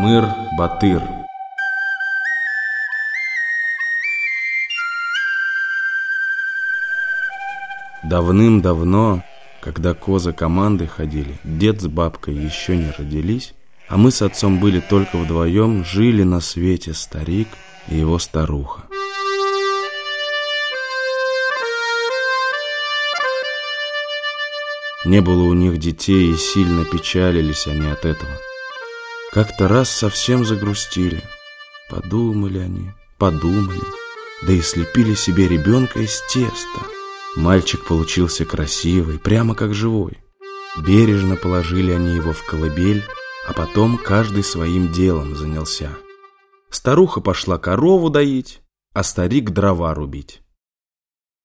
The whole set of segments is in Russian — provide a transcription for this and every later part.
Камыр Батыр Давным-давно, когда козы команды ходили, дед с бабкой еще не родились, а мы с отцом были только вдвоем, жили на свете старик и его старуха. Не было у них детей, и сильно печалились они от этого. Как-то раз совсем загрустили. Подумали они, подумали, да и слепили себе ребенка из теста. Мальчик получился красивый, прямо как живой. Бережно положили они его в колыбель, а потом каждый своим делом занялся. Старуха пошла корову доить, а старик дрова рубить.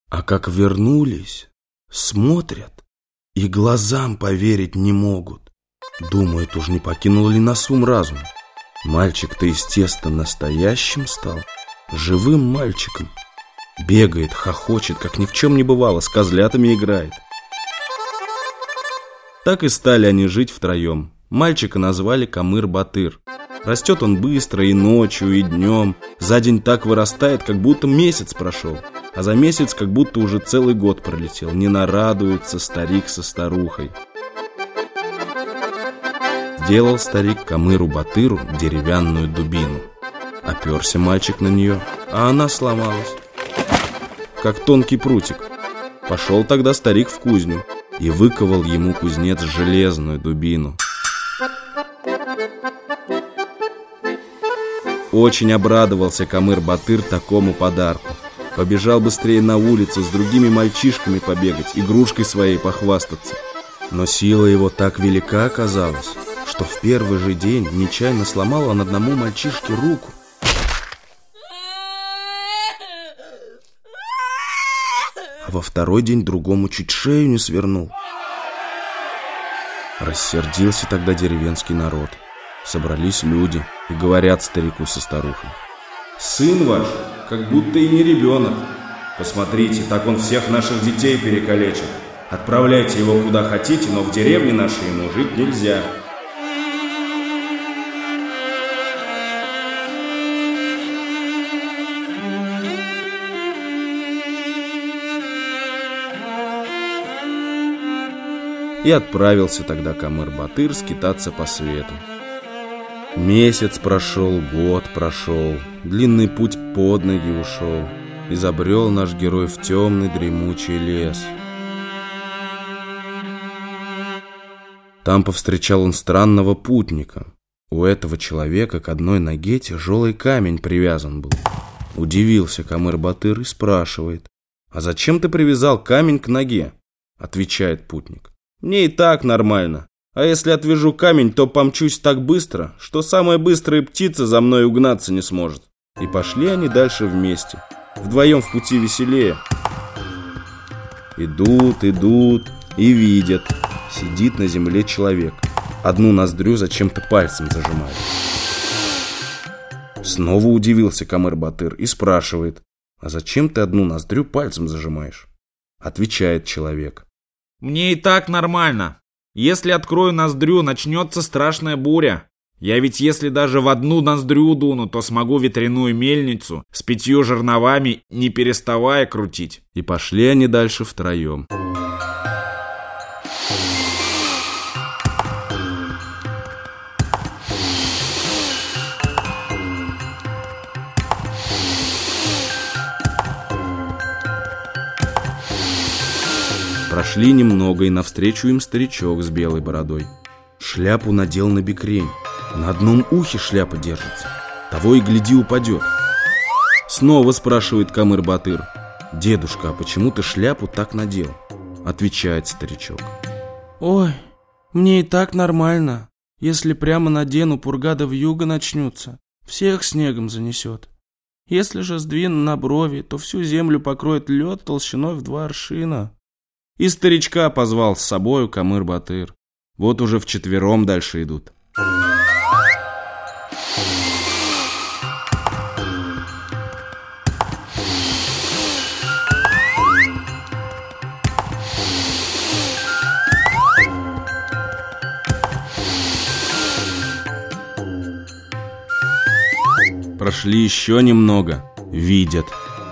А как вернулись, смотрят, и глазам поверить не могут. Думают, уж не покинул ли нас ум разум. Мальчик-то из теста настоящим стал, живым мальчиком. Бегает, хохочет, как ни в чем не бывало, с козлятами играет. Так и стали они жить втроем. Мальчика назвали Камыр-Батыр. Растет он быстро и ночью, и днем. За день так вырастает, как будто месяц прошел. А за месяц как будто уже целый год пролетел. Не нарадуется старик со старухой. Сделал старик Камыру-Батыру деревянную дубину. Оперся мальчик на нее, а она сломалась. Как тонкий прутик. Пошел тогда старик в кузню и выковал ему кузнец железную дубину. Очень обрадовался Камыр-Батыр такому подарку. Побежал быстрее на улицу с другими мальчишками побегать, игрушкой своей похвастаться. Но сила его так велика оказалась, что в первый же день нечаянно сломал он одному мальчишке руку. А во второй день другому чуть шею не свернул. Рассердился тогда деревенский народ. Собрались люди и говорят старику со старухой. Сын ваш, как будто и не ребенок. Посмотрите, так он всех наших детей перекалечит. Отправляйте его куда хотите, но в деревне нашей ему жить нельзя. И отправился тогда Камыр-Батыр скитаться по свету. Месяц прошел, год прошел, длинный путь под ноги ушел. Изобрел наш герой в темный дремучий лес. Там повстречал он странного путника. У этого человека к одной ноге тяжелый камень привязан был. Удивился Камыр-Батыр и спрашивает, «А зачем ты привязал камень к ноге?» Отвечает путник, мне и так нормально. А если отвяжу камень, то помчусь так быстро, что самая быстрая птица за мной угнаться не сможет. И пошли они дальше вместе. Вдвоем в пути веселее. Идут, идут и видят. Сидит на земле человек. Одну ноздрю зачем-то пальцем зажимает. Снова удивился Камыр-Батыр и спрашивает, «А зачем ты одну ноздрю пальцем зажимаешь?» Отвечает человек, мне и так нормально. Если открою ноздрю, начнется страшная буря. Я ведь если даже в одну ноздрю дуну, то смогу ветряную мельницу с пятью жерновами не переставая крутить. И пошли они дальше втроем. Прошли немного, и навстречу им старичок с белой бородой. Шляпу надел на бекрень. На одном ухе шляпа держится. Того и гляди упадет. Снова спрашивает Камыр-Батыр. «Дедушка, а почему ты шляпу так надел?» Отвечает старичок. «Ой, мне и так нормально. Если прямо надену, пургада в юго начнутся. Всех снегом занесет. Если же сдвину на брови, то всю землю покроет лед толщиной в два аршина». И старичка позвал с собою Камыр-Батыр. Вот уже вчетвером дальше идут. Прошли еще немного. Видят.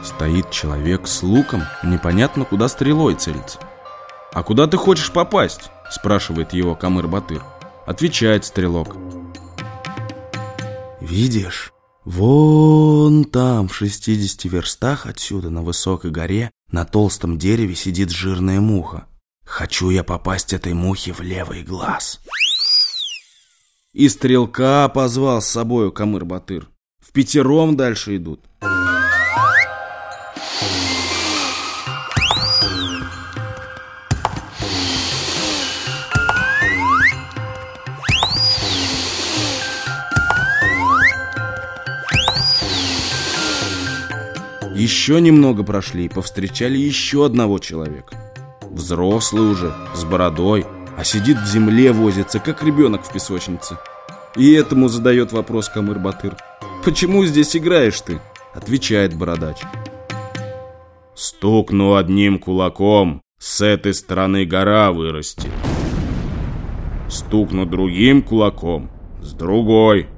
Стоит человек с луком, непонятно куда стрелой целится. «А куда ты хочешь попасть?» спрашивает его Камыр-Батыр. Отвечает стрелок. «Видишь, вон там, в 60 верстах отсюда, на высокой горе, на толстом дереве сидит жирная муха. Хочу я попасть этой мухе в левый глаз». И стрелка позвал с собою Камыр-Батыр. В пятером дальше идут. Еще немного прошли и повстречали еще одного человека. Взрослый уже, с бородой, а сидит в земле, возится, как ребенок в песочнице. И этому задает вопрос Камыр-Батыр. «Почему здесь играешь ты?» Отвечает бородач. «Стукну одним кулаком, с этой стороны гора вырастет. Стукну другим кулаком, с другой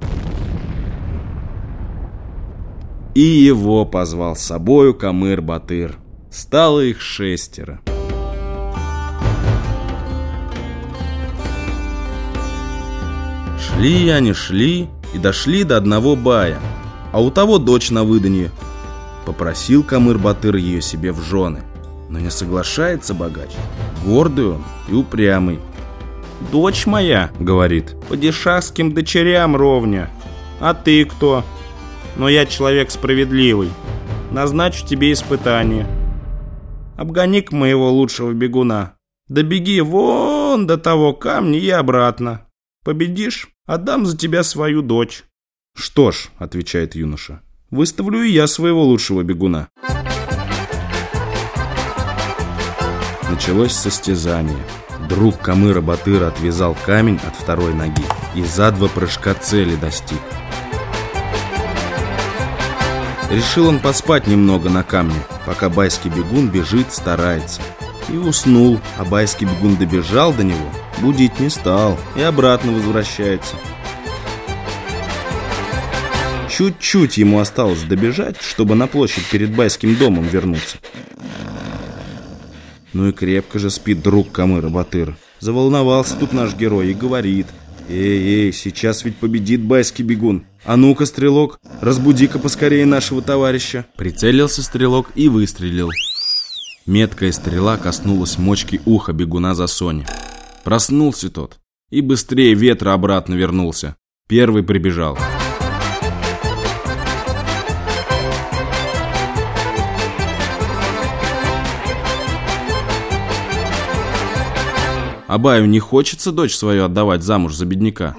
и его позвал с собою Камыр-Батыр. Стало их шестеро. Шли они, шли и дошли до одного бая, а у того дочь на выданье. Попросил Камыр-Батыр ее себе в жены, но не соглашается богач. Гордый он и упрямый. «Дочь моя», — говорит, — «по дешахским дочерям ровня. А ты кто?» Но я человек справедливый. Назначу тебе испытание. Обгони-ка моего лучшего бегуна. Да беги вон до того камня и обратно. Победишь, отдам за тебя свою дочь. Что ж, отвечает юноша, выставлю и я своего лучшего бегуна. Началось состязание. Друг Камыра Батыра отвязал камень от второй ноги и за два прыжка цели достиг. Решил он поспать немного на камне, пока байский бегун бежит, старается. И уснул, а байский бегун добежал до него, будить не стал и обратно возвращается. Чуть-чуть ему осталось добежать, чтобы на площадь перед байским домом вернуться. Ну и крепко же спит друг Камыра Батыр. Заволновался тут наш герой и говорит – Эй, эй, сейчас ведь победит байский бегун. А ну-ка, стрелок, разбуди-ка поскорее нашего товарища. Прицелился стрелок и выстрелил. Меткая стрела коснулась мочки уха бегуна за Сони. Проснулся тот и быстрее ветра обратно вернулся. Первый прибежал. Абаю не хочется дочь свою отдавать замуж за бедняка.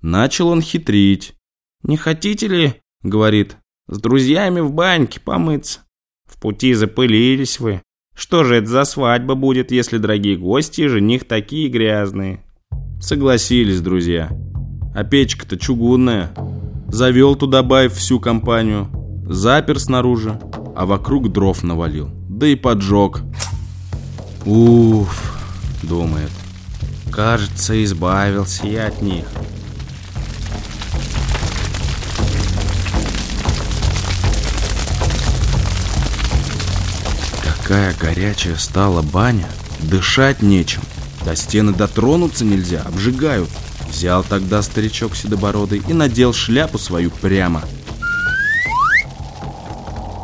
Начал он хитрить. «Не хотите ли, — говорит, — с друзьями в баньке помыться? В пути запылились вы. Что же это за свадьба будет, если дорогие гости и жених такие грязные?» Согласились друзья. А печка-то чугунная. Завел туда Баев всю компанию. Запер снаружи, а вокруг дров навалил. Да и поджег. Уф думает. Кажется, избавился я от них. Какая горячая стала баня, дышать нечем. До стены дотронуться нельзя, обжигают. Взял тогда старичок седобородый и надел шляпу свою прямо.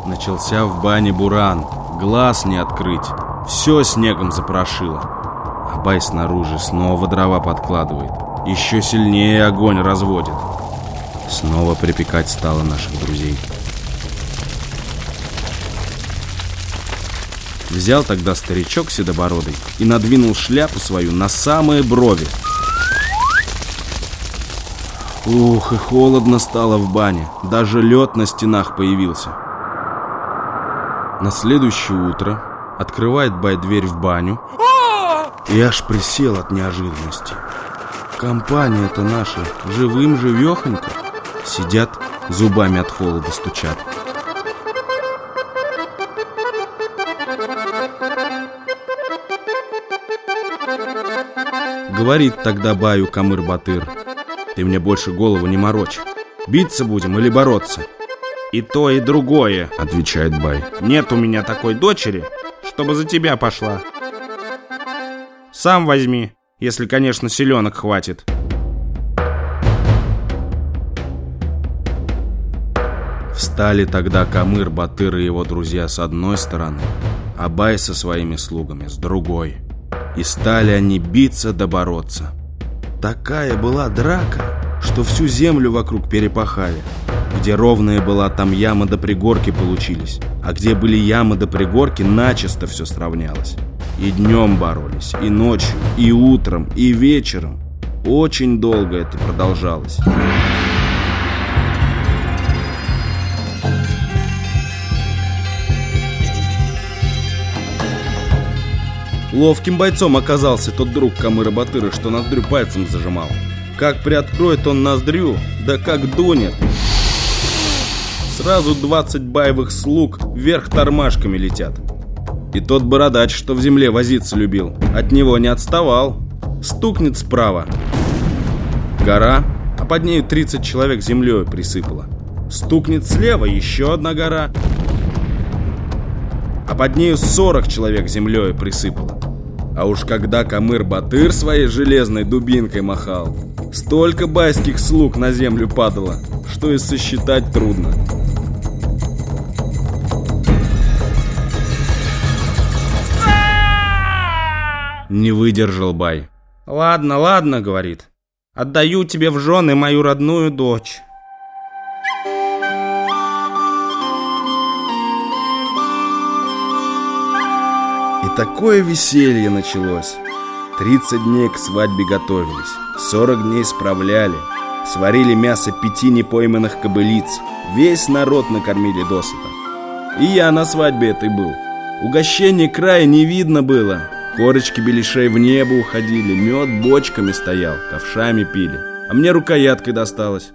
Начался в бане буран, глаз не открыть, все снегом запорошило. Абай снаружи снова дрова подкладывает. Еще сильнее огонь разводит. Снова припекать стало наших друзей. Взял тогда старичок седобородый и надвинул шляпу свою на самые брови. Ух, и холодно стало в бане. Даже лед на стенах появился. На следующее утро открывает Бай дверь в баню и аж присел от неожиданности. Компания-то наша живым-живехонько. Сидят, зубами от холода стучат. Говорит тогда Баю Камыр-Батыр, ты мне больше голову не морочь. Биться будем или бороться? И то, и другое, Отвечает Бай. Нет у меня такой дочери, чтобы за тебя пошла. Сам возьми, если, конечно, селенок хватит. Встали тогда Камыр, Батыр и его друзья с одной стороны, а Бай со своими слугами с другой. И стали они биться да бороться. Такая была драка, что всю землю вокруг перепахали. Где ровная была, там яма до пригорки получились. А где были ямы до пригорки, начисто все сравнялось. И днем боролись, и ночью, и утром, и вечером. Очень долго это продолжалось. Ловким бойцом оказался тот друг Камыра Батыра, что ноздрю пальцем зажимал. Как приоткроет он ноздрю, да как дунет. Сразу 20 боевых слуг вверх тормашками летят. И тот бородач, что в земле возиться любил, от него не отставал. Стукнет справа. Гора, а под нею 30 человек землей присыпала. Стукнет слева еще одна гора, а под нею 40 человек землей присыпало. А уж когда Камыр-Батыр своей железной дубинкой махал, столько байских слуг на землю падало, что и сосчитать трудно. Не выдержал Бай. Ладно, ладно, говорит. Отдаю тебе в жены мою родную дочь. И такое веселье началось. 30 дней к свадьбе готовились, 40 дней справляли, сварили мясо пяти непойманных кобылиц, весь народ накормили досыта. И я на свадьбе этой был. Угощение края не видно было. Корочки беляшей в небо уходили, мед бочками стоял, ковшами пили. А мне рукояткой досталось.